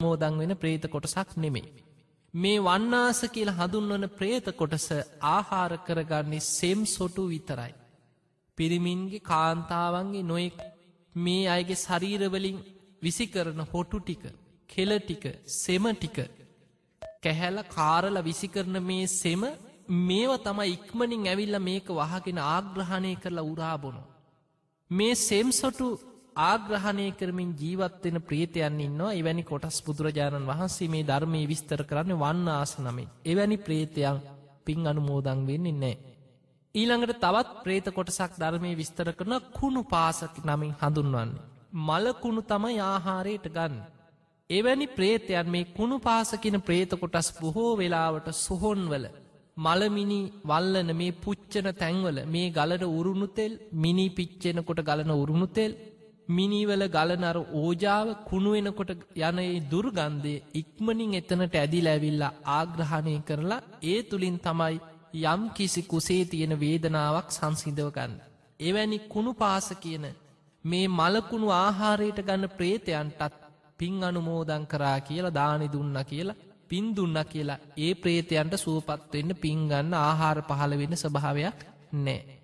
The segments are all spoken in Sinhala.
මෝදං වෙන ප්‍රේත කොටසක් නෙමේ. මේ වන්නාස කියල හඳුන්වන ප්‍රේත කොටස ආහාර කරගන්නේ සෙම් සොටු විතරයි. පිරිමින්ගේ කාන්තාවන්ගේ නොයෙක් මේ අයගේ ශරීරවලින් විසි කරන හොටු ටික කෙල ටික සෙම ටික කැහැල කාරල විසි කරන මේ සෙම මේව තම ඉක්මනින් ඇවිල්ල මේක වහගෙන ආග්‍රහණය කරලා උරාබොනු. මේ සෙම්සොටු ආග්‍රහණය කරමින් ජීවත්වෙන ප්‍රේතයන් ඉන්නවා එවැනි කොටස් බුදුරජාණන් වහන්සේ මේ ධර්මය විස්තර කරන්න වන්න ආස නමින් එවැනි ප්‍රේතයන් පින් අනුමෝදං වෙන්නේ නෑ. ඊළඟට තවත් ප්‍රේත කොටසක් ධර්මය විස්තර කරන කුණු පාසක නමින් හඳුන්වන්නේ. මලකුණු තමයි ආහාරයට ගන්න. එවැනි ප්‍රේතයන් මේ කුණු පාසකින ප්‍රේත කොටස් බොහෝ වෙලාවට සොහොන්වල මළමිනි වල්ලන මේ පුච්චන තැන්වල මේ ගලට උරුණුතෙල් මිනි පිච්චෙනකොට ගලන උරුණුතෙල් මිනිවල ගලනර ඕජාව කුණුවෙනකොට යන ඒ දුර්ගන්ධය ඉක්මනින් එතනට ඇදිල ඇවිල්ලා ආග්‍රහණය කරලා ඒ තුළින් තමයි යම් කිසි කුසේ තියෙන වේදනාවක් සංසිදවගන්න. එවැනි කුණු පාස කියන මේ මලකුණු ආහාරයට ගන්න ප්‍රේතයන්ටත් පින් අනුමෝදං කරා කියලා දානි දුන්න කියලා පින් දුන්න කියලා ඒ ප්‍රේතයන්ට සුවපත්වෙන්න පින්ගන්න ආහාර පහළ වෙන ස්භාවයක් නෑ.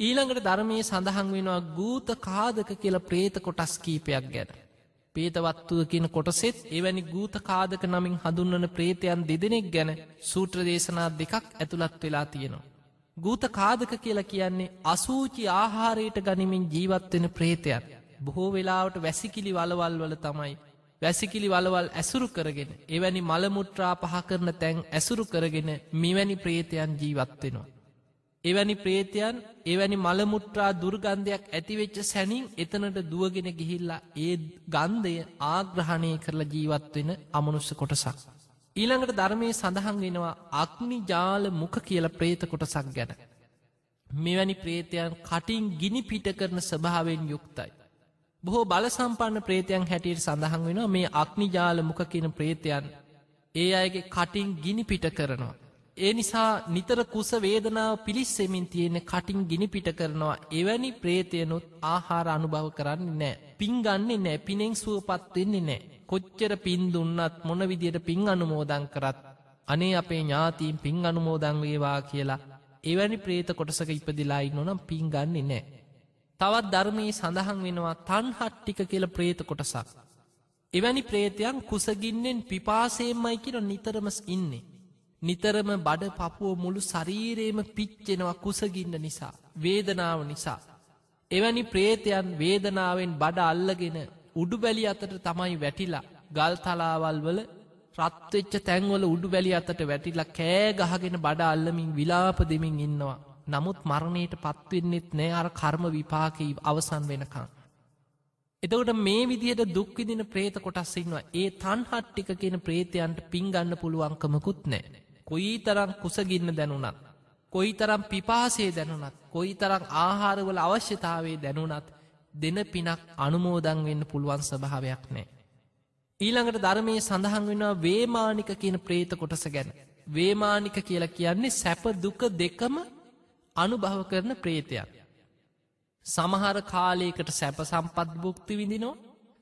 ඊළඟට ධර්මය සඳහන් වෙනවා ගූත කාදක කියල ප්‍රේත කොටස් කීපයක් ගැන. පේතවත්තුව කියන කොටසෙත් එවැනි ගූත කාදක නමින් හඳුන්වන ප්‍රේතයන් දෙදෙනෙක් ගැන සූත්‍ර දේශනා දෙකක් ඇතුළත් වෙලා තියෙනවා. ගූත කාදක කියලා කියන්නේ අසූචි ආහාරයට ගනිමින් ජීවත්වෙන ප්‍රේතයන්. බොහෝ වෙලාවට වැසිකිලි වලවල් වල තමයි වැසිකිලි වලවල් ඇසුරු කරගෙන එවැනි මළමුට්‍රා පහ කරන තැන් ඇසුරු කරගෙන මිවැනි ප්‍රේතයන් ජීවත්වෙනවා. එවැනි ප්‍රේතයන් එවැනි මළමුට්‍රා දුර්ගන්ධයක් ඇතිවෙච්ච සැනින් එතනට දුවගෙන ගිහිල්ලා ඒ ගන්ධය ආග්‍රහණය කරලා ජීවත්වෙන අමනුස්ස කොටසක්. ඊළඟට ධර්මය සඳහන් වෙනවා අක්නි ජාල මුඛ කියල ප්‍රේත කොටසක් ගැන. මෙවැනි ප්‍රේතයන් කටින් ගිනි පිට කරන ස්භාවෙන් යුක්තයි. බොහෝ බල සම්පන්න ප්‍රේතයන් හැටියට සඳහන් වෙනවා මේ අක්නිජාල මුක කියන ප්‍රේතයන් ඒ අයගේ කටින් ගිනි පිට කරනවා. ඒ නිසා නිතර කුස වේදනාව පිළිස්සෙමින් තියෙන කටින් ගිනි පිට කරනවා එවැනි ප්‍රේතයනුත් ආහාර අනුභව කරන්නේ නෑ. පින් ගන්නේ නෑ පිනෙෙන් සුවපත්වෙන්නේ නෑ. කොච්චර පින් දුන්නත් මොන විදියට පින් අනුමෝදං කරත්. අනේ අපේ ඥාතීන් පින් අනුමෝදං වේවා කියලා එවැනි ප්‍රේත කොටසක ඉපදිලායි නොනම් පින් ගන්නේ නෑ. තවත් ධර්මයේ සඳහන් වෙනවා තන්හට්ටික කියල ප්‍රේත කොටසක්. එවැනි ප්‍රේතයන් කුසගින්නෙන් පිපාසේමයි කියර නිතරමස් ඉන්නේ. නිතරම බඩ පපුුව මුළු ශරීරයේම පිච්චෙනවා කුසගින්න නිසා. වේදනාව නිසා. එවැනි ප්‍රේතයන් වේදනාවෙන් බඩ අල්ලගෙන උඩු බැලි අතට තමයි වැටිලා ගල් තලාවල් වල රත්වෙච්ච තැන්වල උඩු බැලි අතට වැටිලා කෑ ගහගෙන බඩ අල්ලමින් විලාප දෙමින් ඉන්නවා. නමුත් මරණයට පත්වෙන්නෙත් නෑ අර කර්ම විපාකී අවසන් වෙනකං. එතකට මේ විදිහට දුක්විදින ප්‍රේත කොටස්සින්වා ඒ තන්හට්ටික කියෙන ප්‍රේතයන්ට පින්ගන්න පුළුවන්කමකුත් නෑ. කොයි තරම් කුසගින්න දැනුනත්. කොයි තරම් පිපාසේ දැනුනත් කොයි තරම් ආහාරවල අවශ්‍යතාවේ දැනුනත් දෙන පිනක් අනුමෝදං වෙන්න පුළුවන් ස්භාවයක් නෑ. ඊළඟට ධර්මය සඳහන් වෙනවා වේමානික කියන ප්‍රේත කොටස ගැන. වේමානික කියලා කියන්නේ සැප දුක දෙකම අනුභව කරන ප්‍රේතයක්. සමහර කාලයකට සැප සම්පත් බුක්ති විඳිනෝ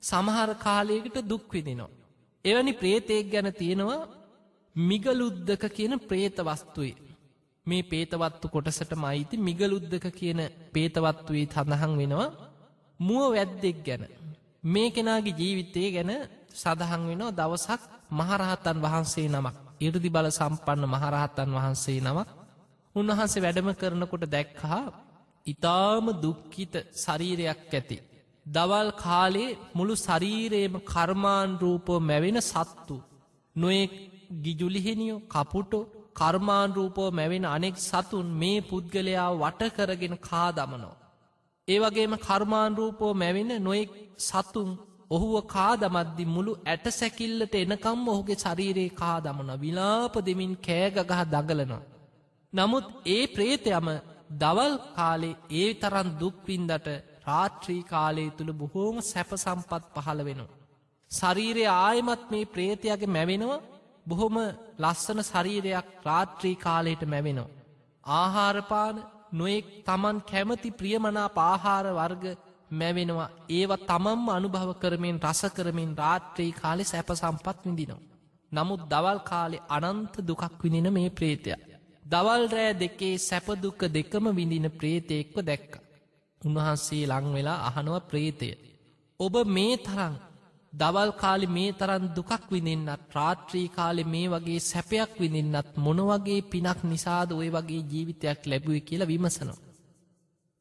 සමහර කාලයකට දුක් විදිනෝ. එවැනි ප්‍රේතයෙක් ගැන තියෙනවා මිගලුද්ධක කියන ප්‍රේත වස්තුයි. මේ පේතවත්තු කොටසට මයිති මිගලුද්ධක කියන පේතවත්තුවේ සඳහන් වෙනවා මුව වැද්දෙක් ගැන. මේ කෙනාගේ ජීවිතය ගැන සඳහන් වෙනවා දවසක් මහරහතන් වහන්සේ නමක් ඉරදි බල සම්පන්න මහරහතන් වහන්සේ නමක් උන්වහන්සේ වැඩම කරනකොට දැක්කා ඉතාම දුක්කිත ශරීරයක් ඇති. දවල් කාලේ මුළු ශරීරයම කර්මාන්රූපෝ මැවෙන සත්තු. නොයෙක් ගිජුලිහෙනියෝ කපුටෝ කර්මාන්රූපෝ මැවෙන අනෙක් සතුන් මේ පුද්ගලයා වට කරගෙන කා දමනෝ. ඒවගේම කර්මාන්රූපෝ මැවෙන නොයෙක් සතුන් ඔහුව කාදමද්දි මුළු ඇට සැකිල්ලට එනකම් ඔහුගේ ශරීරයේ කා දමන විලාප දෙමින් කෑගගහ දගලනවා. නමුත් ඒ ප්‍රේතයම දවල් කාලේ ඒ තරන් දුක්වින්දට රාත්‍රී කාලයේ තුළ බොහෝම සැප සම්පත් පහළ වෙනවා. ශරීරය ආයමත් මේ ප්‍රේතයගේ මැවෙනවා බොහොම ලස්සන ශරීරයක් රාත්‍රී කාලයට මැවෙනවා. ආහාරපාන නොයෙක් තමන් කැමති ප්‍රියමනා පාහාර වර්ග මැවෙනවා ඒව තමම්ම අනුභව කරමින් රස කරමින් රාත්‍රී කාලෙ සැප සම්පත් විඳිනවා. නමුත් දවල් කාලෙ අනන්ත දුකක් විඳින මේ ප්‍රේතය. දවල් රෑ දෙකේ සැපදුක්ක දෙකම විඳින ප්‍රේතයෙක්ව දැක්ක. උන්වහන්සේ ලංවෙලා අහනුව ප්‍රේතය. ඔබ මේ තරං දවල් කාලි මේ තරන් දුකක් විඳින්නත් රාත්‍රී කාලෙ මේ වගේ සැපයක් විඳින්නත් මොනවගේ පිනක් නිසාද ඔය වගේ ජීවිතයක් ලැබුවේ කියලා විමසනවා.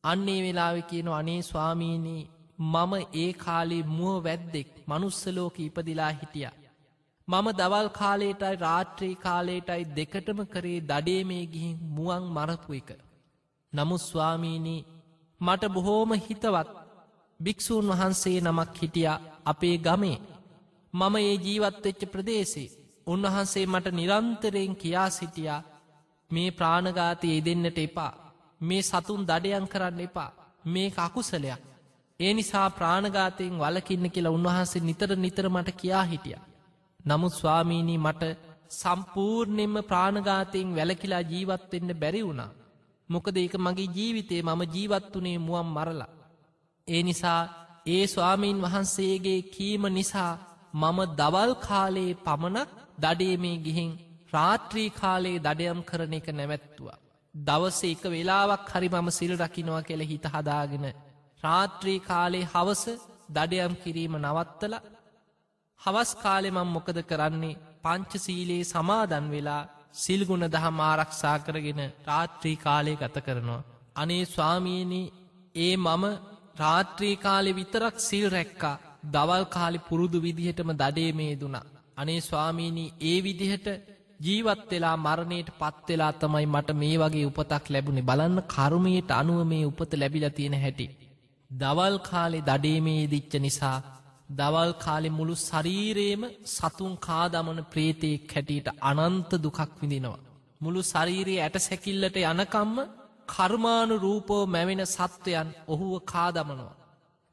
අන්නේ වෙලාව කියන අනේ ස්වාමීනී මම ඒ කාලේ මුව වැද්දෙක් මනුස්සලෝක ඉපදිලා හිටිය. මම දවල් කාලේටයි රාත්‍රී කාලේටයි දෙකටම කරේ දඩේ මේ ගිහින් මුවන් මරපු එක. නමුත් ස්වාමීනී මට බොහෝම හිතවත් භික්‍ෂූන් වහන්සේ නමක් හිටිය අපේ ගමේ මම ඒ ජීවත්වෙච්ච ප්‍රදේශේ උන්වහන්සේ මට නිරන්තරයෙන් කියා සිටියා මේ ප්‍රාණගාතය එදෙන්න්නට එපා මේ සතුන් දඩයන් කරන්න එපා මේ අකුසලයක් ඒ නිසා ප්‍රාණගාතයෙන් වලකින්න කියලා උන්වහන්සේ නිතර නිතර මට කියා හිටිය. නමුත් ස්වාමීණී මට සම්පූර්ණයෙන්ම ප්‍රාණගාතයෙන් වැලකිලා ජීවත්වෙන්න බැරි වුණා. මොකද ඒක මගේ ජීවිතේ මම ජීවත් වනේ මුවම් මරලා. ඒ නිසා ඒ ස්වාමීන් වහන්සේගේ කීම නිසා මම දවල් කාලයේ පමණක් දඩේමේ ගිහින් රාත්‍රී කාලයේ දඩයම් කරන එක නැවැත්තුවා. දවස එක වෙලාවක් හරි මම සිල් රකිනවා කෙළ හිත හදාගෙන රාත්‍රී කාලේ හවස දඩයම් කිරීම නවත්තල හවස් කාලෙ මං මොකද කරන්නේ පංචසීලයේ සමාදන් වෙලා සිල්ගුණ දහම් ආරක්ෂා කරගෙන රාත්‍රී කාලය ගත කරනවා. අනේ ස්වාමීණී ඒ මම රාත්‍රී කාලෙ විතරක් සිල් රැක්කා දවල් කාලි පුරුදු විදිහටම දඩේ මේ දුනා. අනේ ස්වාමීණී ඒ විදිහට ජීවත් වෙලා මරණයට පත්වෙලා තමයි මට මේ වගේ උපතක් ලැබුණේ බලන්න කරුමයට අනුව මේ උපත ලැබිල තියෙන හැටි. දවල් කාලෙ දඩේමේ දිච්ච නිසා දවල් කාලෙ මුළු ශරීරේම සතුන් කාදමන ප්‍රේතයෙක් හැටියට අනන්ත දුකක් විඳිනවා. මුළු ශරීරයේ ඇට සැකිල්ලට යනකම්ම කර්මාණු රූපෝ මැවෙන සත්වයන් ඔහුව කාදමනවා.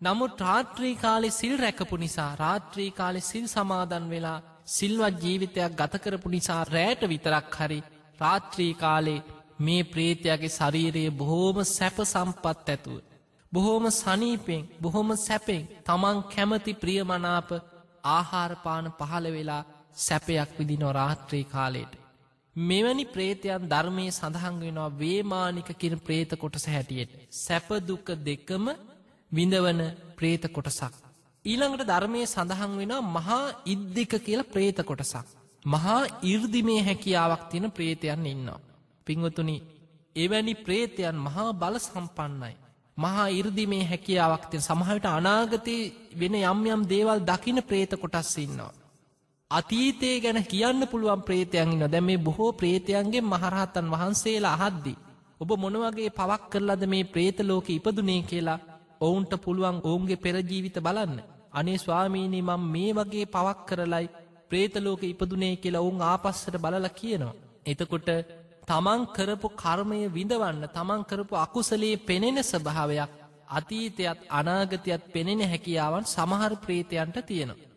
නමුත් රාත්‍රී කාලෙ සිල් රැකපු නිසා රාත්‍රී කාලෙ සිල් සමාදන් වෙලා සිල්වත් ජීවිතයක් ගතකරපු නිසා රෑට විතරක් හරි රාත්‍රී කාලේ මේ ප්‍රේතයාගේ ශරීරයේ බොහෝම සැප සම්පත් ඇතුව. බොහෝම සනීපෙන් බොහොම සැපෙන් තමන් කැමති ප්‍රියමනාප ආහාරපාන පහළ වෙලා සැපයක් විදි නොරාත්‍රී කාලයට. මෙවැනි ප්‍රේතයන් ධර්මය සඳහන් වෙනවා වේමානික කිර ප්‍රේත කොටස හැටියට. සැපදුක දෙකම විඳවන ප්‍රේත කොටසක්. ඊළඟට ධර්මය සඳහන් වෙන මහා ඉද්දික කියල ප්‍රේත කොටසක්. මහා ඉර්දිමේ හැකියාවක් තියෙන ප්‍රේතයන් ඉන්නවා. පිංවතුනි එවැනි ප්‍රේතයන් මහා බල සම්පන්නයි. මහා ඉර්දිමේ හැකියාවක්තිය සමහට අනාගතය වෙන යම් යම් දේවල් දකින ප්‍රේත කොටස් ඉන්නවා. අතීතේ ගැන කියන්න පුළුවන් ප්‍රේතයන් ඉන්න දැ මේ බොහෝ ප්‍රේතයන්ගේ මහරහතන් වහන්සේලා අහද්දි. ඔබ මොනවගේ පවක් කරලද මේ ප්‍රේතලෝක ඉපදුනේ කියලා ඔවුන්ට පුළුවන් ඔවුන්ගේ පෙරජීවිත බලන්න. අනේ ස්වාමීනී මං මේ වගේ පවක් කරලයි ප්‍රේතලෝක ඉපදුනේ කියලා ඔවුන් ආපස්සට බලල කියනවා. එතකොට තමන් කරපු කර්මය විඳවන්න තමන් කරපු අකුසලේ පෙනෙන ස්භාවයක් අතීතයත් අනාගතයත් පෙනෙන හැකියාවන් සමහර ප්‍රේතයන්ට තියෙනවා.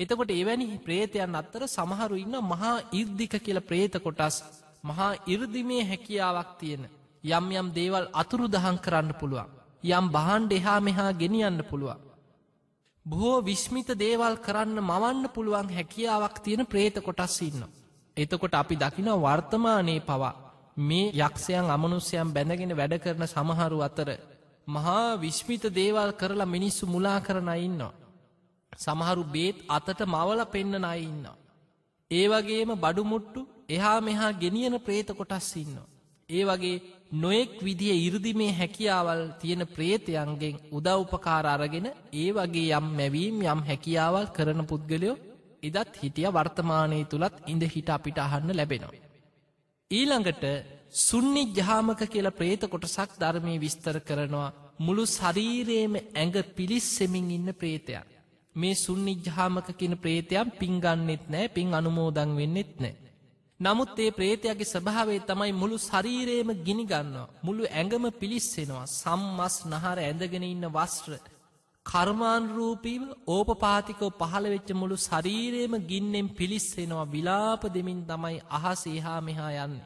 එතකොට එවැනි ප්‍රේතයන් අත්තර සමහරු ඉන්න මහා ඉර්දික කියල ප්‍රේත කොටස් මහා ඉර්දිමේ හැකියාවක් තියෙන යම් යම් දේවල් අතුරු දහන් කරන්න පුළුවන් යම් බහන්්ඩ එහා මෙහා ගෙනියන්න පුළුවන් බොහෝ විශ්මිත දේවල් කරන්න මවන්න පුළුවන් හැකියාවක් තියෙන ප්‍රේත කොටස් ඉන්න. එතකොට අපි දකින වර්තමානයේ පවා මේ යක්ෂයන් අමනුස්්‍යයන් බැඳගෙන වැඩ කරන සමහරු අතර මහා විශ්මිත දේවල් කරලා මිනිස්සු මුලා කරන ඉන්නවා. සමහරු බේත් අතට මවල පෙන්න්න අයි ඉන්න. ඒ වගේම බඩුමුට්ටු එහා මෙහා ගෙනියන ප්‍රේත කොටස් ඉන්නවා. ඒ වගේ නොයෙක් විදිිය ඉරදිමේ හැකියාවල් තියෙන ප්‍රේතයන්ගෙන් උදව්පකාර අරගෙන ඒ වගේ යම් මැවීම් යම් හැකියාවල් කරන පුද්ගලයෝ ඉදත් හිටිය වර්තමානය තුළත් ඉඳ හිට අපිට අහන්න ලැබෙනවා. ඊළඟට සුන්නි ජාමක කියල ප්‍රේත කොටසක් ධර්මය විස්තර කරනවා මුළු ශරීරයේම ඇඟ පිලිස්සෙමින් ඉන්න ප්‍රේතයක්. මේ සුන්නිජ්හාමක කියන ප්‍රේතයම් පින්ගන්නෙත් නෑ පින් අනුමෝදං වෙන්නෙත් නෑ. නමුත් ඒ ප්‍රේතයගේ ස්භාවේ තමයි මුළු ශරීරයම ගිනිගන්නවා මුළු ඇඟම පිලිස්සෙනවා සම්මස් නහර ඇඳගෙන ඉන්න වස්ත්‍ර. කර්මාන්රූපීව ඕපපාතිකෝ පහළවෙච්ච මුළු ශරීරයම ගින්නෙන් පිලිස්සෙනවා විලාප දෙමින් තමයි අහස ඒහා මෙහා යන්න.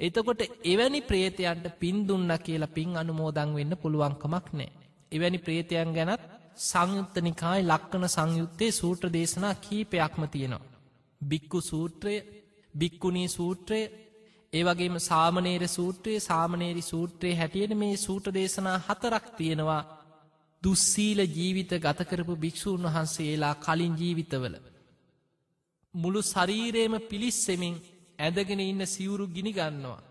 එතකොට එවැනි ප්‍රේතයන්ට පින්දුන්න කියලා පින් අනුමෝදං වෙන්න පුළුවන්කමක් නෑ. එවැනි ප්‍රේතයන් ගැනත් සංයුත්තනිකායි ලක්කන සංයුත්තේ සූට්‍ර දේශනා කීපයක්ම තියෙනවා. බික්කු සූත්‍රය බික්කුණී සූත්‍රය ඒවගේම සාමනේර සූත්‍රයේ සාමනේරි සූත්‍රයේ හැටියට මේ සූට දේශනා හතරක් තියෙනවා දුස්සීල ජීවිත ගතකරපු භික්‍ෂූන් වහන්සේලා කලින් ජීවිතවල. මුළු ශරීරේම පිලිස්සෙමින් ඇදගෙන ඉන්න සිවුරු ගිනිගන්නවා.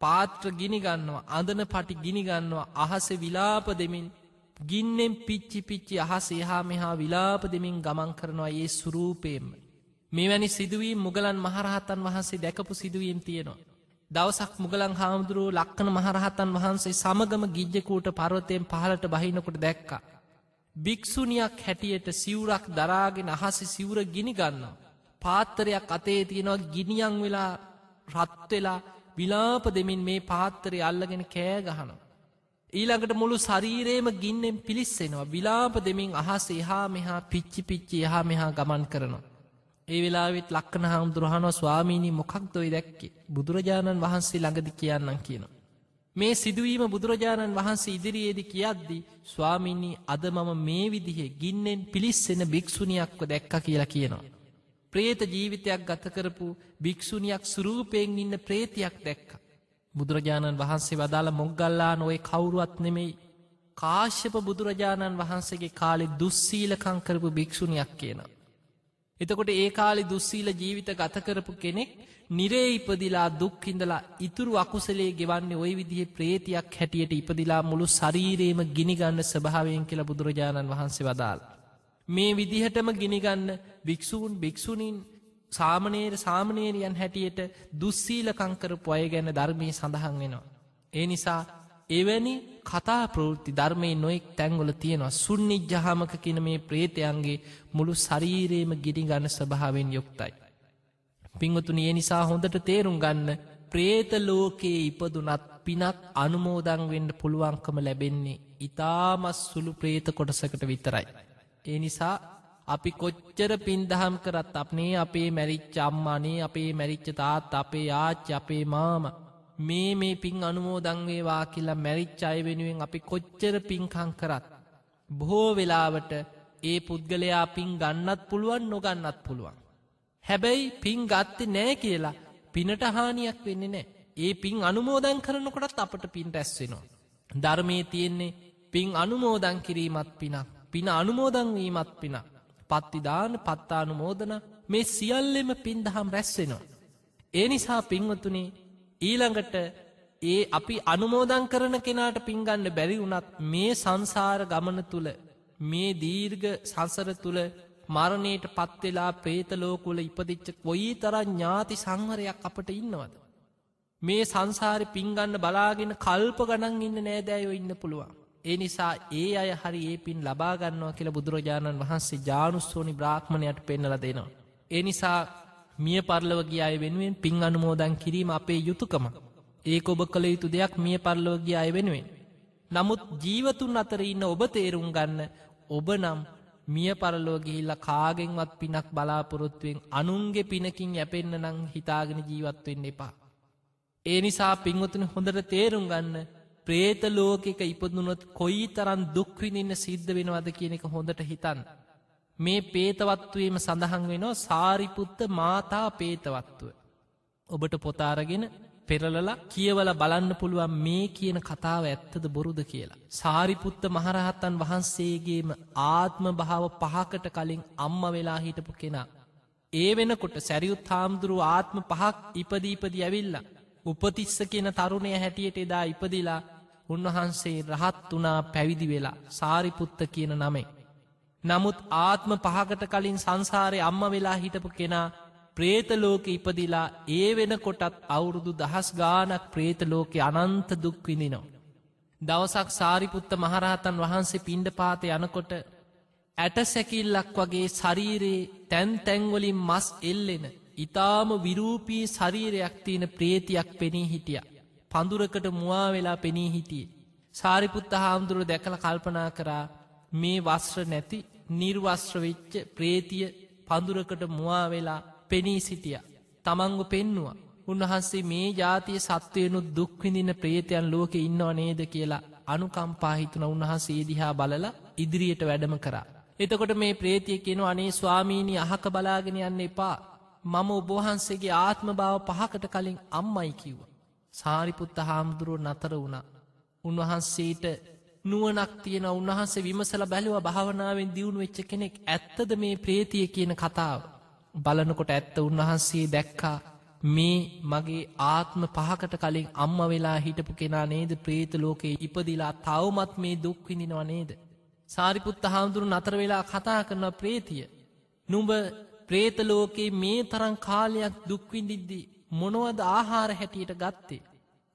පාත්‍ර ගිනිගන්නවා අඳන පටි ගිනිගන්නවා අහස විලාප දෙමින් ගින්නෙන් පිච්චි පිච්චි අහස එහා මෙහා විලාප දෙමින් ගමන් කරනවා ඒ සුරූපයෙන්ම. මෙවැනි සිදුවීම් මුගලන් මහරහතන් වහන්සේ දැකපු සිදුවීම් තියෙනවා. දවසක් මුගලන් හාමුදුරුව ලක්කන මහරහතන් වහන්සේ සමගම ගිජ්ජකූට පරවතයෙන් පහලට බහිනකොට දැක්කා. භික්‍ෂුනියක් හැටියට සිවුරක් දරාගෙන අහසි සිවුර ගිනිගන්නවා. පාත්තරයක් අතේ තියෙනවා ගිනියන් වෙලා රත්වෙලා විලාප දෙමින් මේ පාත්තරය අල්ලගෙන කෑ ගහනවා. ඊළඟට මුළු ශරීරේම ගින්නෙන් පිලිස්සෙනවා විලාප දෙමින් අහස එහා මෙහා පිච්චි පිච්චි එහා මෙහා ගමන් කරනවා. ඒ වෙලාවෙත් ලක්කන හාමුදුරහනව ස්වාමීණී මොකක් දොයි දැක්කේ බුදුරජාණන් වහන්සේ ළඟදි කියන්නම් කියනවා. මේ සිදුවීම බුදුරජාණන් වහන්සේ ඉදිරියේදි කියද්දි ස්වාමිනී අද මම මේ විදිහේ ගින්නෙන් පිලිස්සෙන භික්‍ෂුණියක්ව දැක්ක කියලා කියනවා. ප්‍රේත ජීවිතයක් ගතකරපු භික්‍ෂුණියක් සුරූපයෙන් ඉන්න ප්‍රේතියක් දැක්ක. බුදුරජාණන් වහන්සේ වදාළ මොග්ගල්ලා නොය කවුරුවත් නෙමෙයි කාශ්‍යප බුදුරජාණන් වහන්සේගේ කාලෙ දුස්සීලකංකරපු භික්‍ෂුණියක් කියනවා. එතකොට ඒ කාලි දුස්සීල ජීවිත ගතකරපු කෙනෙක් නිරේ ඉපදිලා දුක්හිඳලා ඉතුරු අකුසලේ ගෙවන්නේ ඔය විදිහ ප්‍රේතියක් හැටියට ඉපදිලා මුළු ශරීරයේම ගිනිගන්න ස්භාවයෙන් කියලා බුදුරජාණන් වහන්සේ වදාල්. මේ විදිහටම ගිනිගන්න භික්‍ෂූන් භික්‍ෂුණීන් සාමනේර සාමනේරියන් හැටියට දුස්සීලකංකරපු අය ගැන ධර්මය සඳහන් වෙනවා. ඒ නිසා එවැනි කතා ප්‍රෘති ධර්මය නොෙක් තැංගොල තියෙනවා සුන්නි ජහමක කියන මේ ප්‍රේතයන්ගේ මුළු ශරීරයේම ගිඩිගන්න ස්වභාවෙන් යුක්තයි. පිංවතුන ඒ නිසා හොඳට තේරුම් ගන්න ප්‍රේතලෝකයේ ඉපදුනත් පිනක් අනුමෝදංවෙන්ඩ පුළුවන්කම ලැබෙන්නේ ඉතාමස් සුළු ප්‍රේත කොටසකට විතරයි. ඒ නිසා අපි කොච්චර පින්දහම් කරත් අපනේ අපේ මැරිච්ච අම්මානේ අපේ මැරිච්ච තාත් අපේ ආච්ච අපේ මාම මේ මේ පින් අනුමෝදංවේවා කියලා මැරිච්ච අය වෙනුවෙන් අපි කොච්චර පින්කං කරත්. බොහෝ වෙලාවට ඒ පුද්ගලයා පින් ගන්නත් පුළුවන් නොගන්නත් පුළුවන්. හැබැයි පින් ගත්ත නෑ කියලා පිනට හානියක් වෙන්නේ නෑ. ඒ පින් අනුමෝදන් කරනකොටත් අපට පින් රැස්වෙනවා. ධර්මය තියෙන්නේ පින් අනුමෝදන් කිරීමත් පිනක් පින අනුමෝදංවීමත් පින. පත්තිදාන පත්තානුමෝදන මේ සියල්ලෙම පින් දහම් රැස්වෙනවා. ඒ නිසා පින්වතුනේ ඊළඟට ඒ අපි අනුමෝදං කරන කෙනාට පින්ගන්න බැරි වුනත් මේ සංසාර ගමන තුළ මේ දීර්ග සංසර තුළ මරණයට පත්වෙලා ප්‍රේතලෝකුල ඉපදිච්ච කොයි තරන් ඥාති සංහරයක් අපට ඉන්නවද. මේ සංසාරි පින්ගන්න බලාගෙන කල්ප ගණන් ඉන්න නෑදෑයෝ ඉන්න පුළුවන්. ඒ නිසා ඒ අය හරි ඒ පින් ලබාගන්නවා කියල බුදුරජාණන් වහන්සේ ජානුස්සෝනි බ්‍රාහ්මණයට පෙන්නල දෙනවා. ඒ නිසා මිය පරලවගේ අය වෙනුවෙන් පින් අනුමෝදන් කිරීම අපේ යුතුකම. ඒක ඔබ කළ යුතු දෙයක් මිය පරලෝගගේ අය වෙනුවෙන්. නමුත් ජීවතුන් අතර ඉන්න ඔබ තේරුම් ගන්න ඔබ නම් මිය පරලෝගහිල්ල කාගෙන්වත් පිනක් බලාපොරොත්තුවෙන් අනුන්ගේ පිනකින් යැපෙන්න්න නං හිතාගෙන ජීවත්වෙන්න එපා. ඒ නිසා පින්වතුන හොඳට තේරුම් ගන්න ප්‍රේතලෝකෙක ඉපදුනොත් කොයි තරන් දුක්විනින්න සිද්ධ වෙනවද කියන එක හොඳට හිතන්න. මේ පේතවත්වීම සඳහන් වෙනවා සාරිපුත්ත මාතා පේතවත්තුව. ඔබට පොතාරගෙන පෙරලලා කියවල බලන්න පුළුවන් මේ කියන කතාව ඇත්තද බොරුද කියලා. සාරිපුත්ත මහරහත්තන් වහන්සේගේම ආත්ම භාව පහකට කලින් අම්ම වෙලා හිටපු කෙනා. ඒ වෙනකොට සැරියුත් හාමුදුරුව ආත්ම පහක් ඉපදීපදි ඇවිල්ල. උපතිස්ස කියන තරුණය හැටියට එදා ඉපදිලා උන්වහන්සේ රහත් වනා පැවිදි වෙලා සාරිපුත්ත කියන නමේ. නමුත් ආත්ම පහකට කලින් සංසාරය අම්ම වෙලා හිටපු කෙනා ප්‍රේතලෝක ඉපදිලා ඒ වෙන කොටත් අවුරුදු දහස් ගානක් ප්‍රේතලෝකෙ අනන්ත දුක්විඳිනවා. දවසක් සාරිපුත්ත මහරහතන් වහන්සේ පිණ්ඩ පාත යනකොට ඇට සැකිල්ලක් වගේ ශරීරයේ තැන් තැන්වලින් මස් එල්ලෙන ඉතාම විරූපී ශරීරයක් තියෙන ප්‍රේතියක් පෙනී හිටිය. පඳුරකට මුවා වෙලා පෙනී හිටියේ. සාරිපුත්ත හාමුදුරුව දැකළ කල්පනා කරා මේ වස්්‍ර නැති නිර්වශ්‍රවෙච්ච ප්‍රේතිය පඳුරකට මුවා වෙලා පෙනී සිටිය. තමන්ග පෙන්නවා. උන්වහන්සේ මේ ජාතිය සත්වයනු දුක්විඳින ප්‍රේතයන් ලෝකෙ ඉන්නව නේද කියලා අනුකම්පා හිතුන උන්වහන්සේ දිහා බලලා ඉදිරියට වැඩම කරා. එතකොට මේ ප්‍රේතිය කෙන අනේ ස්වාමීණී අහක බලාගෙන යන්න එපා මම ඔබහන්සේගේ ආත්ම භාව පහකට කලින් අම්මයි කිව්ව. සාරිපුත්ත හාමුදුරුව නතර වුණා. උන්වහන්සේට නුවනක් තියෙන උන්වහන්සේ විමසල බැලුව භාවනාවෙන් දියුණු වෙච්ච කෙනෙක් ඇත්තද මේ ප්‍රේතිය කියන කතාව. බලනකොට ඇත්ත උන්වහන්සේ දැක්කා මේ මගේ ආත්ම පහකට කලින් අම්ම වෙලා හිටපු කෙනා නේද ප්‍රේත ලෝකයේ ඉපදිලා තවමත් මේ දුක්විඳිනව නේද. සාරිපුත්ත හාමුදුරු නතර වෙලා කතා කරන ප්‍රේතිය. නුඹ ප්‍රේතලෝකයේ මේ තරං කාලයක් දුක්විඳිද්දී මොනවද ආහාර හැටියට ගත්තේ.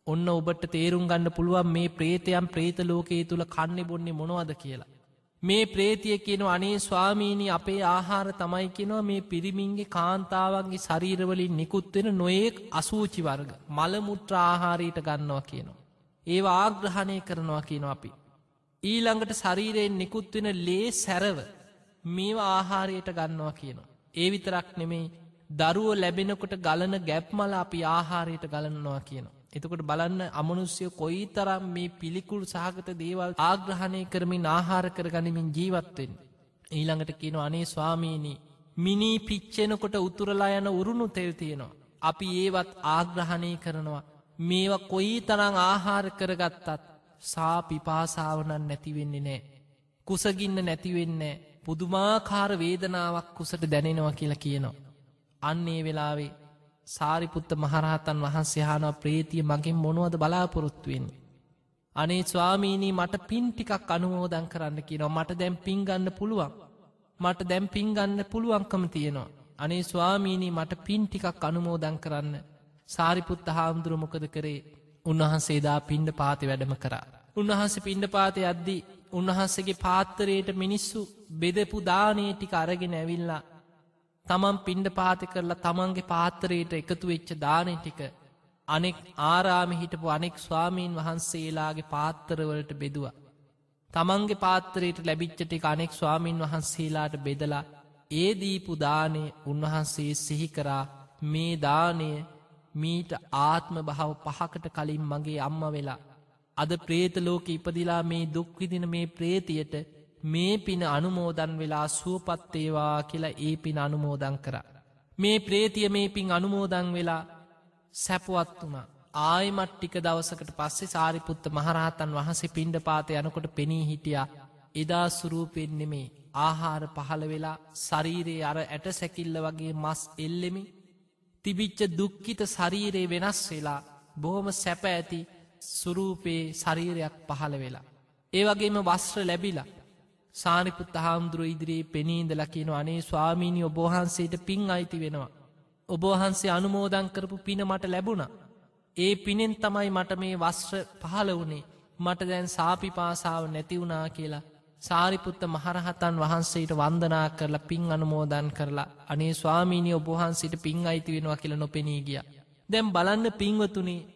ඔන්න ඔබට තේරුම් ගන්න පුළුවන් මේ ප්‍රේතයම් ප්‍රේතලෝකයේ තුළ කන්නේ බොන්නේ මොනවද කියලා. මේ ප්‍රේතිය කියන අනේ ස්වාමීණි අපේ ආහාර තමයි කෙනවා මේ පිරිමින්ගේ කාන්තාවන්ගේ ශරීරවලින් නිකුත්වෙන නොයෙක් අසූචි වර්ග මළමුත්‍ර ආහාරයට ගන්නවා කියනවා. ඒ ආග්‍රහණය කරනවා කියන අපි. ඊළඟට ශරීරයෙන් නිකුත්වෙන ලේ සැරව මේවා ආහාරයට ගන්නවා කියනවා. ඒ විතරක් නෙමෙයි දරුව ලැබෙනකොට ගලන ගැප්මල අපි ආහාරයට ගලනවා කියනවා. එතකොට බලන්න අමනුස්්‍යය කොයි තරම් මේ පිළිකුල් සහගත දේවල් ආග්‍රහණය කරමින් ආහාර කර ගනිමින් ජීවත්වෙන්. ඊළඟට කියන අනේ ස්වාමීණී මිනී පිච්චෙනකොට උතුරලා යන උරුණු තෙල් තියෙනවා. අපි ඒවත් ආග්‍රහණය කරනවා. මේවා කොයි තරං ආහාර කරගත්තත් සා පිපාසාවනන් නැතිවෙන්නේ නෑ. කුසගින්න නැතිවෙන්නේ පුදුමාකාර වේදනාවක් කුසට දැනෙනවා කියලා කියනවා. අන්නේ වෙලාවේ සාරිපුත්ත මහරහතන් වහන්සේහානව ප්‍රේතිය මගින් මොනුවද බලාපොරොත්තුවෙන්නේ. අනේ ස්වාමීනී මට පින් ටිකක් අනුමෝදන් කරන්න කියනවා මට දැම් පින්ගන්න පුළුවන්. මට දැම් පින්ගන්න පුළුවන්කම තියෙනවා. අනේ ස්වාමීනී මට පින් ටිකක් අනුමෝදන් කරන්න සාරිපුත්ත හාමුදුරු මොකද කරේ උන්වහන්සේදා පිණ්ඩ පාති වැඩම කරා. උන්වහන්සේ පිණ්ඩ පාතය අද්දී උන්වහන්සගේ පාත්තරයට මිනිස්සු බෙදපු දානයේ ටික අරගෙන ඇවිල්ලා තමන් පිණ්ඩ පාති කරලා තමන්ගේ පාත්තරයට එකතු වෙච්ච දානය ටික අනෙක් ආරාමි හිටපු අනෙක් ස්වාමීන් වහන්සේලාගේ පාත්තරවලට බෙදුව. තමන්ගේ පාත්තරයට ලැබිච්චටික අනෙක් ස්වාමීන් වහන්සේලාට බෙදලා ඒ දීපු දානය උන්වහන්සේ සිහිකරා මේ දානය මීට ආත්ම භාව පහකට කලින් මගේ අම්ම වෙලා. අද ප්‍රේතලෝක ඉපදිලා මේ දුක්විදින මේ ප්‍රේතියට මේ පින අනුමෝදන් වෙලා සුවපත්තේවා කියලා ඒ පින අනුමෝදන් කර. මේ ප්‍රේතිය මේ පින් අනුමෝදන් වෙලා සැපුවත් වුණා. ආයමට්ටික දවසකට පස්සේ සාරිපුත්ත මහරහතන් වහසේ පිණ්ඩ පාත යනකොට පෙනී හිටියා එදා සුරූපෙන් නෙමේ ආහාර පහළ වෙලා ශරීරයේ අර ඇට සැකිල්ල වගේ මස් එල්ලෙමි තිබිච්ච දුක්කිත ශරීරයේ වෙනස් වෙලා බොහොම සැප ඇති සුරූපයේ ශරීරයක් පහළ වෙලා. ඒ වගේම වස්ත්‍ර ලැබිලා සානිපුත් හාමුදුරුව ඉදිරියේ පෙනීදල කියන අනේ ස්වාමීණි ඔබහන්සේට පින් අයිති වෙනවා. ඔබහන්සේ අනුමෝදං කරපු පින මට ලැබුණ. ඒ පිනෙන් තමයි මට මේ වස්්‍ර පහල වනේ මට දැන් සාපිපාසාාව නැතිවුණා කියලා සාරිපුත්ත මහරහතන් වහන්සේට වන්දනා කරලා පින් අනුමෝදන් කරලා අනේ ස්වාමීනී ඔබහන්සිට පින් අයිති වෙනවා කියල නොපෙනී ගිය. දැම් බලන්න පින්වතුනේ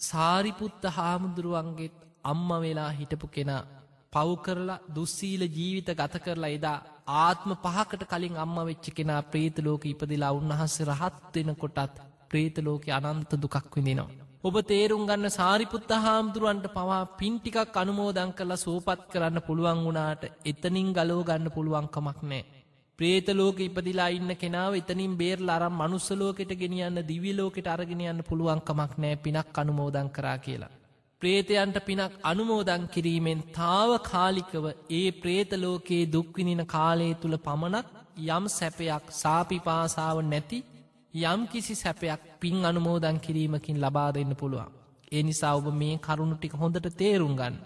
සාරිපුත්ත හාමුදුරුවන්ගේත් අම්ම වෙලා හිටපු කෙනා පව් කරලා දුස්සීල ජීවිත ගත කරලා එදා ආත්ම පහකට කලින් අම්ම වෙච්ච කෙනා ප්‍රේතලෝක ඉපදිලා උන්වහන්සේ රහත්වෙන කොටත් ප්‍රේතලෝක අනන්ත දුකක් විඳිනවා. ඔබ තේරුම් ගන්න සාරිපුත්ත හාමුදුරුවන්ට පවා පින්ටිකක් අනුමෝදං කරලා සෝපත් කරන්න පුළුවන් වුණාට එතනින් ගලෝ ගන්න පුළුවන්කමක් නෑ. ප්‍රේතලෝක ඉපදිලා ඉන්න කෙනාව එතනින් බේරල අරම් මනුස්සලෝකට ගෙනියන්න දිවිලෝකට අරගෙනයන්න පුළුවන්කමක් නෑ පිනක් අනුමෝදං කරා කියලා. ප්‍රේතයන්ට පිනක් අනුමෝදන් කිරීමෙන් තාව කාලිකව ඒ ප්‍රේතලෝකයේ දුක්විනින කාලය තුළ පමණක් යම් සැපයක් සාපිපාසාව නැති යම් කිසි සැපයක් පින් අනුමෝදන් කිරීමකින් ලබා දෙන්න පුළුවන්. ඒ නිසා ඔබ මේ කරුණු ටික හොඳට තේරුම් ගන්න.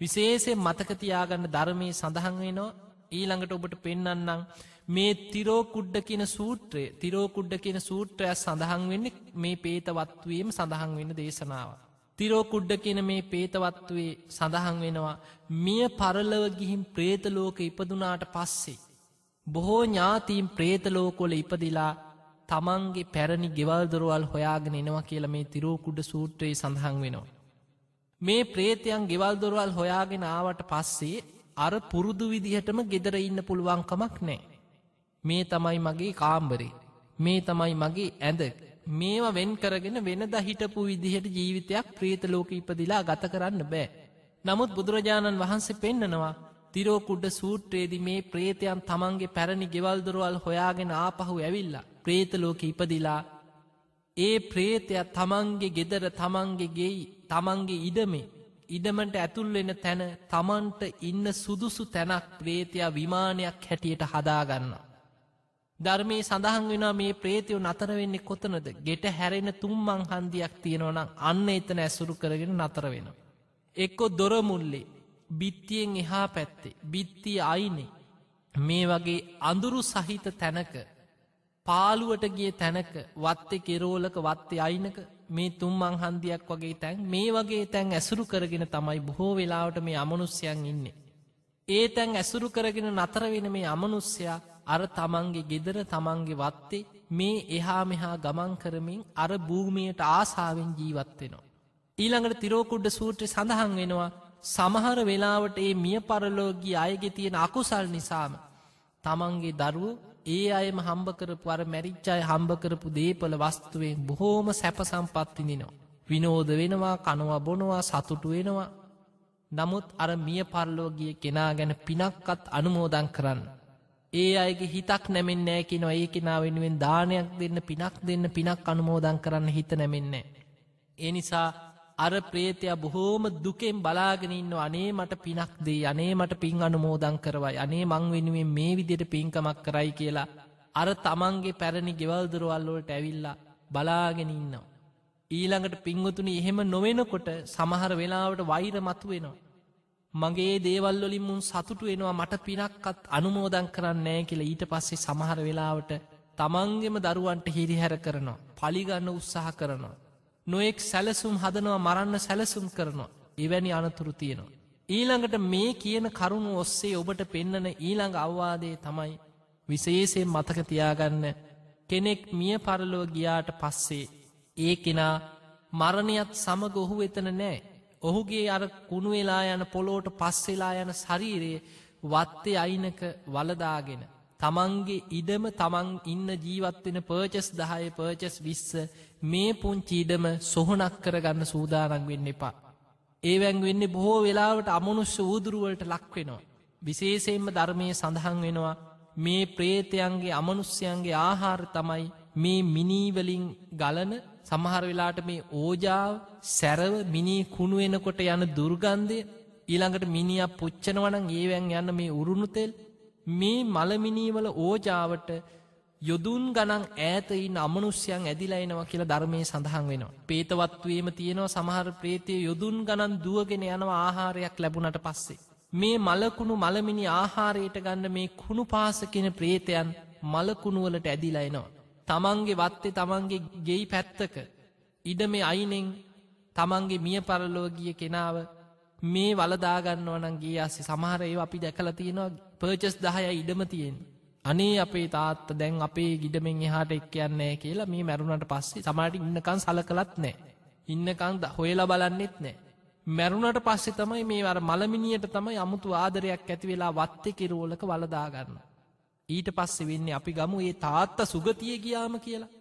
විශේෂෙන් මතකතියාගන්න ධර්මය සඳහන් වෙනවා ඊළඟට ඔබට පෙන්නන්නම් මේ තිරෝකුඩ්ඩ කියන සූත්‍රය තිරෝකුඩ්ඩ කියන සූත්‍රයක් සඳහන් වෙන්න මේ පේතවත්වීම සඳහන් වෙන්න දේශනාව. තිරෝකුඩ්ඩ කියන මේ පේතවත්වේ සඳහන් වෙනවා මිය පරලව ගිහින් ප්‍රේතලෝක ඉපදුනාට පස්සේ. බොහෝ ඥාතීම් ප්‍රේතලෝකොල ඉපදිලා තමන්ගේ පැරණි ගෙවල්දොරවල් හොයාගෙන එනවා කියල මේ තිරෝකුඩ සූත්‍රයේ සඳහන් වෙනවා. මේ ප්‍රේතයන් ගෙවල්දොරවල් හොයාගෙන ආවට පස්සේ අර පුරුදු විදිහටම ගෙදර ඉන්න පුළුවන්කමක් නෑ. මේ තමයි මගේ කාම්බරේ මේ තමයි මගේ ඇඳ මේවා වෙන් කරගෙන වෙනද හිටපු විදිහට ජීවිතයක් ප්‍රේත ලෝක ඉපදිලා ගත කරන්න බෑ. නමුත් බුදුරජාණන් වහන්සේ පෙන්නනවා තිරෝකුඩ සූත්‍රයේදි මේ ප්‍රේතයන් තමන්ගේ පැරණි ගෙවල්දුරුවල් හොයාගෙන ආපහු ඇවිල්ලා ප්‍රේතලෝක ඉපදිලා ඒ ප්‍රේතය තමන්ගේ ගෙදර තමන්ගේ ගෙයි තමන්ගේ ඉඩමේ ඉඩමට ඇතුල්වෙන තැන තමන්ට ඉන්න සුදුසු තැනක් ප්‍රේතයා විමානයක් හැටියට හදාගන්න. ධර්මයේ සඳහන් වෙන මේ ප්‍රේතියෝ නතර වෙන්නේ කොතනද ගෙට හැරෙන තුම්මං හන්දියක් තියෙනවනම් අන්න එතන ඇසුරු කරගෙන නතර වෙන. එක්කො දොරමුල්ලේ බිත්තියෙන් එහා පැත්තේ බිත්තිය අයිනේ මේ වගේ අඳුරු සහිත තැනක පාළුවට ගිය තැනක වත්තෙ කෙරෝලක වත්තේ අයිනක මේ තුම්මං හන්දියක් වගේ තැන් මේ වගේ තැන් ඇසුරු කරගෙන තමයි බොහෝ වෙලාවට මේ අමනුස්්‍යයන් ඉන්නේ. ඒ තැන් ඇසුරු කරගෙන නතර වෙන මේ අමනුස්්‍යයා අර තමන්ගේ ගෙදර තමන්ගේ වත්තේ මේ එහා මෙහා ගමන් කරමින් අර භූමියයට ආසාාවෙන් ජීවත්වෙනවා. ඊළඟට තිරෝකුඩ්ඩ සූත්‍රය සඳහන් වෙනවා සමහර වෙලාවට ඒ මිය පරලෝගී අයගෙ තියෙන අකුසල් නිසාම තමන්ගේ දරුව ඒ අයම හම්බ කරපු අර මැරිච්චාය හම්බ කරපු දේපල වස්තුවෙන් බොහෝම සැප සම්පත්තිනිනවා. විනෝද වෙනවා කනවා බොනවා සතුටු වෙනවා. නමුත් අර මිය පරලෝගිය කෙනා ගැන පිනක්කත් අනුමෝදන් කරන්න. ඒ අයගේ හිතක් නැමෙන් නෑකි නො ඒ කෙනා වෙනුවෙන් දානයක් දෙන්න පිනක් දෙන්න පිනක් අනුමෝදන් කරන්න හිත නැමෙන්නේ. ඒ නිසා අර ප්‍රේතයා බොහෝම දුකෙන් බලාගෙනන්න අනේ මට පිනක් දේ අනේ මට පින් අනුමෝදං කරවයි අනේ මං වෙනුවෙන් මේ විදියට පින්කමක් කරයි කියලා අර තමන්ගේ පැරණි ගෙවල්දුරවල්ලෝට ඇවිල්ලා බලාගෙනන්නවා. ඊළඟට පින්වතුනි එහෙම නොවෙනකොට සමහර වෙලාවට වෛර මතු වෙනවා. මගේ දේවල්වලින් මුන් සතුටු වෙනවා මට පිනක්කත් අනුමෝදන් කරන්නේ කියලා ඊට පස්සේ සමහර වෙලාවට තමන්ගෙම දරුවන්ට හිරිහැර කරනවා. පලිගන්න උත්සාහ කරනවා. නොෙක් සැලසුම් හදනවා මරන්න සැලසුම් කරනවා. එවැනි අනතුරු තියෙනවා. ඊළඟට මේ කියන කරුණු ඔස්සේ ඔබට පෙන්නන ඊළඟ අවවාදේ තමයි විශේෂයෙන් මතක තියාගන්න කෙනෙක් මිය පරලෝ ගියාට පස්සේ ඒ කෙනා මරණයත් සමග ඔහු වෙතන නෑ ඔහුගේ අර කුණු වෙලා යන පොලෝට පස්සෙලා යන ශරීරයේ වත්තේ අයිනක වලදාගෙන තමන්ගේ ඉඩම තමන් ඉන්න ජීවත්වෙන පර්චස් දහය පර්චස් විස්ස මේ පුංචි ඉඩම සොහොනක් කරගන්න සූදානන් වෙන්න එපා. ඒවැන් වෙන්න බොහෝ වෙලාවට අමනුෂ්‍ය ූදුරුවලට ලක්වෙනවා. විශේෂයෙන්ම ධර්මය සඳහන් වෙනවා මේ ප්‍රේතයන්ගේ අමනුස්්‍යයන්ගේ ආහාර තමයි මේ මිනීවලින් ගලන සමහර වෙලාට මේ ඕජාව සැරව මිනී කුණු වෙනකොට යන දුර්ගන්ධය ඊළඟට මිනිියක් පුච්චනවනං ඒවැන් යන්න මේ උරුණුතෙල් මේ මළමිනීවල ඕජාවට යොදුන් ගනන් ඇතයින් අමනුස්්‍යයන් ඇදිලයිනවා කියලා ධර්මය සඳහන් වෙනවා. පේතවත්වේම තියෙනවා සමහර ප්‍රේතය යොදුන් ගණන් දුවගෙන යනවා ආහාරයක් ලැබුණට පස්සේ. මේ මලකුණු මළමිනි ආහාරයට ගන්න මේ කුණු පාසකෙන ප්‍රේතයන් මලකුණුවලට ඇදිලයිනවා. තමන්ගේ වත්තේ තමන්ගේ ගෙයි පැත්තක. ඉඩ මේ අයිනෙන් තමන්ගේ මිය පරලෝගිය කෙනාව මේ වලදාගන්නවනන්ගේ අස්සේ සමහර ඒ අපි දැකල තියෙනවා. පර්චස් දහය ඉඩම තියෙන් අනේ අපේ තාත්ත දැන් අපේ ගිඩමෙන් එහාට එක් යන්නේ කියලා මේ මැරුණට පස්සේ සමට ඉන්නකන් සල කළත් නෑ ඉන්නකං හොයලා බලන්නෙත් නෑ මැරුණට පස්සේ තමයි මේ වර මළමිනියට තමයි අමුතු ආදරයක් ඇති වෙලා වත්තෙ කිරෝලක වලදාගන්න ඊට පස්සෙ වෙන්නේ අපි ගමු ඒ තාත්ත සුගතිය ගියාම කියලා.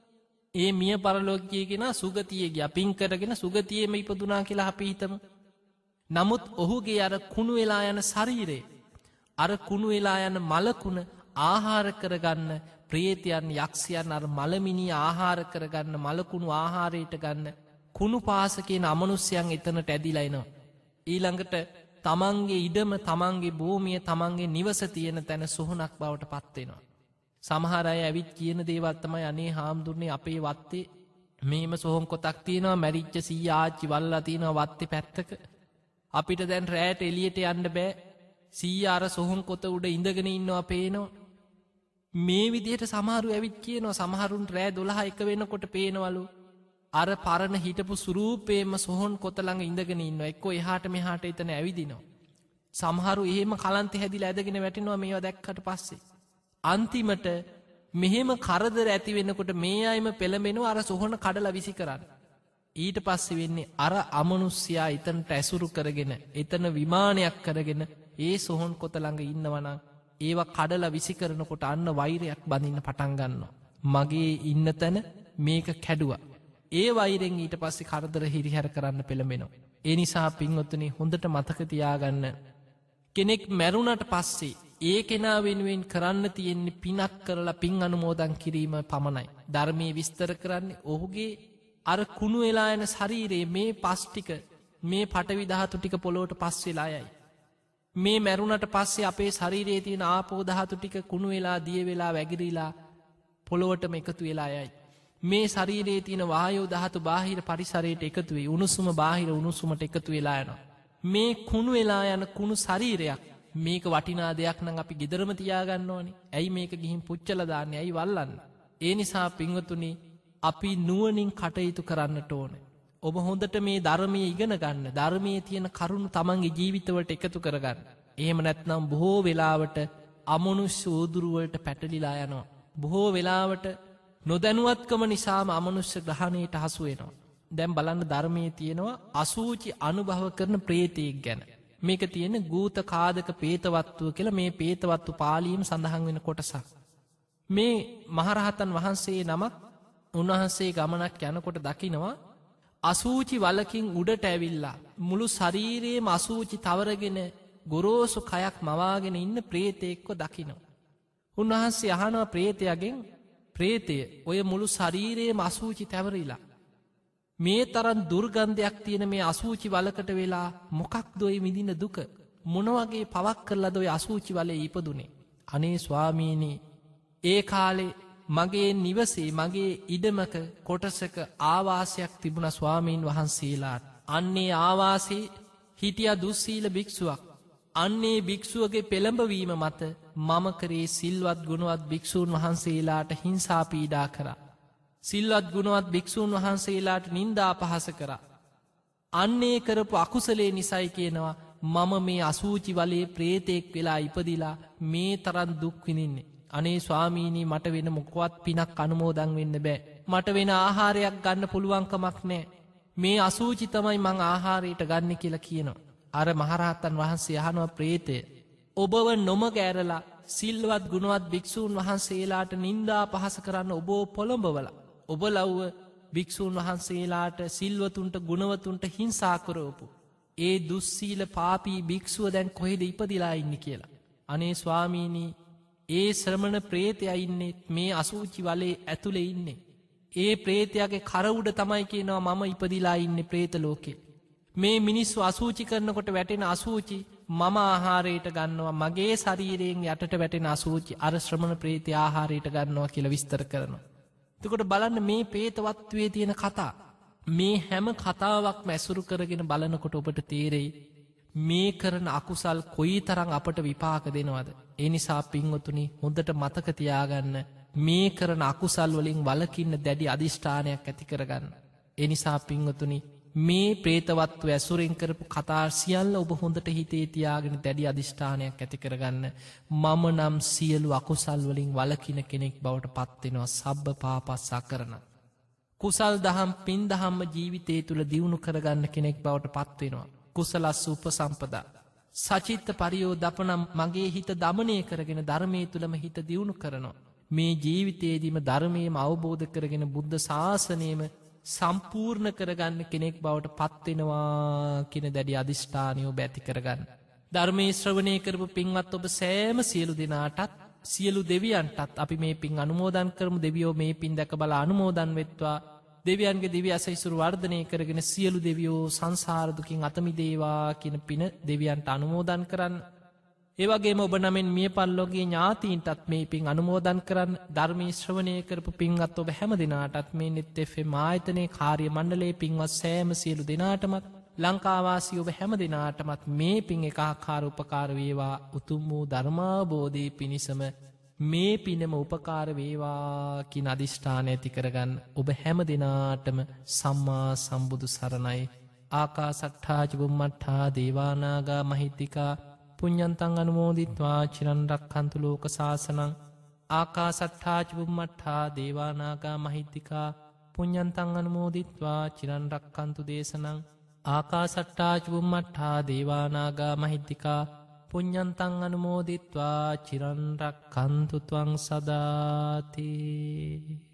ඒ මිය පරලෝකයගෙන සුගතිය ගිය. පින් කරගෙන සුගතියම ඉපදුනා කියලා අපි හිතම. නමුත් ඔහුගේ අර කුණු වෙලා යන ශරීරේ අර කුණු වෙලා යන මලකුණ ආහාර කරගන්න ප්‍රේතියන් යක්ෂයන් අර මළමිනි ආහාර කරගන්න මලකුණු ආහාරයට ගන්න කුණු පාසකයෙන් අමනුස්්‍යයන් එතනට ඇදිලයිනවා. ඊළඟට තමන්ගේ ඉඩම තමන්ගේ භූමිය තමන්ගේ නිවස තියෙන තැන සොහනක් බවට පත්වෙනවා. සමහරය ඇවිත් කියන දේවත්තමයි අනේ හාමුදුරන්නේ අපේ වත්තේ. මේම සොහොන් කොතක් තියෙනවා? මැරිච්ච සී ආච්චි වල්ලා තියෙනවා වත්තේ පැත්තක. අපිට දැන් රෑට එලියට යන්න බෑ. සීආර සොහොන් කොත උඩ ඉඳගෙන ඉන්නවා පේනවා. මේ විදියට සමහරු ඇවිත් කියනවා. සමහරුන් රෑ දොළහ එක වෙනකොට පේනවලු. අර පරණ හිටපු සුරූපේම සොහොන් කොතළඟ ඉඳගෙන ඉන්න එක්කො එහාට මෙහාට එතන ඇවිදිනවා. සමහරු එහෙම කලන්ත හැදිල ඇදගෙන වැටෙනවා මේවා දැක්කට පස්සේ. අන්තිමට මෙහෙම කරදර ඇති වෙන්නකොට මේ අයිම පෙළඹෙනවා අර සොහොන කඩල විසි කරන්න. ඊට පස්සෙ වෙන්නේ අර අමනුස්්‍යයා එතනට ඇසුරු කරගෙන එතන විමානයක් කරගෙන ඒ සොහොන් කොතළඟ ඉන්නවනං ඒවා කඩල විසි කරනකොට අන්න වෛරයක් බඳන්න පටන්ගන්න. මගේ ඉන්න තැන මේක කැඩුව. ඒ වෛරෙන් ඊට පස්සේ කරදර හිරිහැර කරන්න පෙළඹෙනවා. ඒ නිසා පින්වත්තුනි හොඳට මතකතියාගන්න. කෙනෙක් මැරුණට පස්සේ ඒ කෙනා වෙනුවෙන් කරන්න තියෙන්නේ පිනක් කරලා පින් අනුමෝදන් කිරීම පමණයි. ධර්මය විස්තර කරන්නේ ඔහුගේ අර කුණු වෙලා එන ශරීරයේ මේ පස්්ටික මේ පටවිදහතු ටික පොලෝට පස් වෙලායයි. මේ මැරුණට පස්සේ අපේ ශරීරයේ තියෙන ආපෝදහතු ටික කුණු වෙලා දිය වෙලා වැගිරීලා පොළොවටම එකතු වෙලා යයි. මේ ශරීරයේ තියෙන වායෝ දහතු බාහිර පරිසරයට එකතුවේ උණුසුම බාහිර උණුසුමට එකතු වෙලා යනවා. මේ කුණු වෙලා යන කුණු ශරීරයක් මේක වටිනා දෙයක් නම් අපි ගෙදරම තියාගන්න ඕනි ඇයි මේක ගිහින් පුච්චලදාන්න ඇයි වල්ලන්න. ඒ නිසා පිංවතුනි අපි නුවනින් කටයුතු කරන්නට ඕන. ඔබ හොඳට මේ ධර්මය ඉගෙන ගන්න ධර්මය තියෙන කරුණු තමන්ගේ ජීවිතවට එකතු කරගන්න. එහෙම නැත්නම් බොහෝ වෙලාවට අමනුෂ්‍ය ූදුරුවලට පැටලිලා යනවා. බොහෝ වෙලාවට නොදැනුවත්කම නිසාම අමනුෂ්‍ය ග්‍රහණයට හසුවෙනවා. දැම් බලන්න ධර්මය තියෙනවා අසූචි අනුභව කරන ප්‍රේතයෙක් ගැන. මේක තියෙන ගූත කාදක පේතවත්තුව කියලා මේ පේතවත්තු පාලීම් සඳහන් වෙන කොටසක්. මේ මහරහතන් වහන්සේ නමක් උන්වහන්සේ ගමනක් යනකොට දකිනවා අසූචි වලකින් උඩට ඇවිල්ලා මුළු ශරීරයේ අසූචි තවරගෙන ගොරෝසු කයක් මවාගෙන ඉන්න ප්‍රේතයෙක්ව දකිනවා. උන්වහන්සේ අහනවා ප්‍රේතයගෙන් ප්‍රේතය ඔය මුළු ශරීරයේ අසූචි තැවරලා මේ තරන් දුර්ගන්ධයක් තියෙන මේ අසූචි වලකට වෙලා මොකක් දොයි මිදින දුක මොනවගේ පවක් කරලා දොයි අසූචි වලේ ඉපදුනේ. අනේ ස්වාමීනී ඒ කාලේ මගේ නිවසේ මගේ ඉඩමක කොටසක ආවාසයක් තිබුණ ස්වාමීන් වහන්සේලාට. අන්නේ ආවාසේ හිටිය දුස්සීල භික්ෂුවක්. අන්නේ භික්‍ෂුවගේ පෙළඹවීම මත මම කරේ සිල්වත් ගුණුවත් භික්‍ෂූන් වහන්සේලාට හිංසා පීඩා කරා. සිල්වත් ගුණුවත් භික්‍ෂූන් වහන්සේලාට නින්දා පහස කර. අන්නේ කරපු අකුසලේ නිසයි කියනවා මම මේ අසූචි වලේ ප්‍රේතෙක් වෙලා ඉපදිලා මේ තරන් දුක්විනින්නේ. අනේ ස්වාමීනී මට වෙන මොකවත් පිනක් අනුමෝදං වෙන්න බෑ. මට වෙන ආහාරයක් ගන්න පුළුවන්කමක් නෑ. මේ අසූචි තමයි මං ආහාරයට ගන්න කියලා කියනවා. අර මහරහත්තන් වහන්සේ යහනුව ප්‍රේතය. ඔබව නොම ගෑරලා සිල්වත් ගුණුවත් භික්‍ෂූන් වහන්සේලාට නින්දා පහස කරන්න ඔබෝ පොළොඹවලා. ඔබ ලව්ව භික්‍ෂූන් වහන්සේලාට සිල්වතුන්ට ගුණවතුන්ට හිංසාකරෝපු. ඒ දුස්සීල පාපී භික්‍ෂුව දැන් කොහෙද ඉපදිලා ඉන්න කියලා. අනේ ස්වාමීණී ඒ ශ්‍රමණ ප්‍රේතයඉන්නෙත් මේ අසූචි වලේ ඇතුළෙ ඉන්නේ. ඒ ප්‍රේතයාගේ කරවුඩ තමයි කියනවා මම ඉපදිලා ඉන්න ප්‍රේතලෝකේ. මේ මිනිස්සු අසූචි කරනකොට වැටෙන අසූචි මම ආහාරයට ගන්නවා මගේ ශරීරයෙන් යටට වැටෙන අසූචි අර ශ්‍රමණ ප්‍රේති ආහාරයට ගන්නවා කියල විස්තර කරනවා. තකොට බලන්න මේ පේතවත්වේ තියෙන කතා. මේ හැම කතාවක් මැසුරු කරගෙන බලනකොට ඔබට තේරෙයි. මේ කරන අකුසල් කොයි තරං අපට විපාක දෙනවද. එනිසා පින්වතුනි හොඳට මතකතියාගන්න මේ කරන අකුසල් වලින් වලකින්න දැඩි අධිෂ්ඨානයක් ඇති කරගන්න. එනිසා පින්වතුනි මේ ප්‍රේතවත්ව ඇසුරෙන් කරපු කතා සියල්ල ඔබ හොඳට හිතේ තියාගෙන දැඩි අධිෂ්ඨානයක් ඇති කරගන්න මම නම් සියලු අකුසල් වලින් වලකින කෙනෙක් බවට පත්වෙනවා සබ්බ පාපස්සා කරන. කුසල් දහම් පින් දහම්ම ජීවිතය තුළ දියුණු කරගන්න කෙනෙක් බවට පත්වෙනවා. කුසලස් උප සම්පදා. සචිත්ත පරියෝ දපනම් මගේ හිත දමනය කරගෙන ධර්මය තුළම හිත දියුණු කරනවා. මේ ජීවිතයේදීම ධර්මයම අවබෝධ කරගෙන බුද්ධ ශාසනයම සම්පූර්ණ කරගන්න කෙනෙක් බවට පත්වෙනවා කෙන දැඩි අධිෂ්ඨානයෝ බැති කරගන්න. ධර්මේ ශ්‍රවණය කරපු පින්වත් ඔබ සෑම සියලු දෙනාටත් සියලු දෙවියන්ටත් අපි මේ පින් අනුමෝදන් කරම. දෙවියෝ මේ පින් දැක බල අනුමෝදන් වෙත්වා. දෙවියන්ගේ දෙවි අසයිසුරු වර්ධනය කරගෙන සියලු දෙවියෝ සංසාරදුකින් අතමි දේවා කියන පින දෙවියන්ට අනුමෝදන් කරන්න. ඒවගේ ඔබ නමෙන් මිය පල්ලොගේ ඥාතීන්ටත් මේ පින් අනුමෝදන් කරන්න ධර්මී ශ්‍රවණය කරපු පින්ගත් ඔබ හැම දෙනාටත් මේ නෙත් එෙ මායතනය කාරිය මණ්ඩලේ පින්වත් සෑම සියලු දෙනාටමත් ලංකාවාසි ඔබ හැම දෙනාටමත් මේ පින් එකකාර උපකාරවේවා උතුම් වූ ධර්මාබෝධී පිණිසම මේ පිනම උපකාර වේවා කි අධිෂ්ඨාන ඇති කරගන්න ඔබ හැම දෙනාටම සම්මා සම්බුදු සරණයි. ආකා සට්ඨාජබුම්මට්හා දේවානාගා මහිත්තිකා පුඤ්ඥන්තන් අනුමෝදිත්වා. චිරන්රක්කන්තු ලෝක ශාසනං ආකා සට්ඨාචිබුම්මට්හා දේවානාගා මහිත්තිකා පුඤ්ඥන්තන් අනුමෝදිත්වා. චිරන්රක්කන්තු දේශනං. ආකා සට්ඨාචිබුම්මට්හා දේවානාගා මහිත්තිකා පුඤ්ඥන්තන් අනුමෝදිත්වා. චිරන්රක් කන්තුතුවං සදාතිී.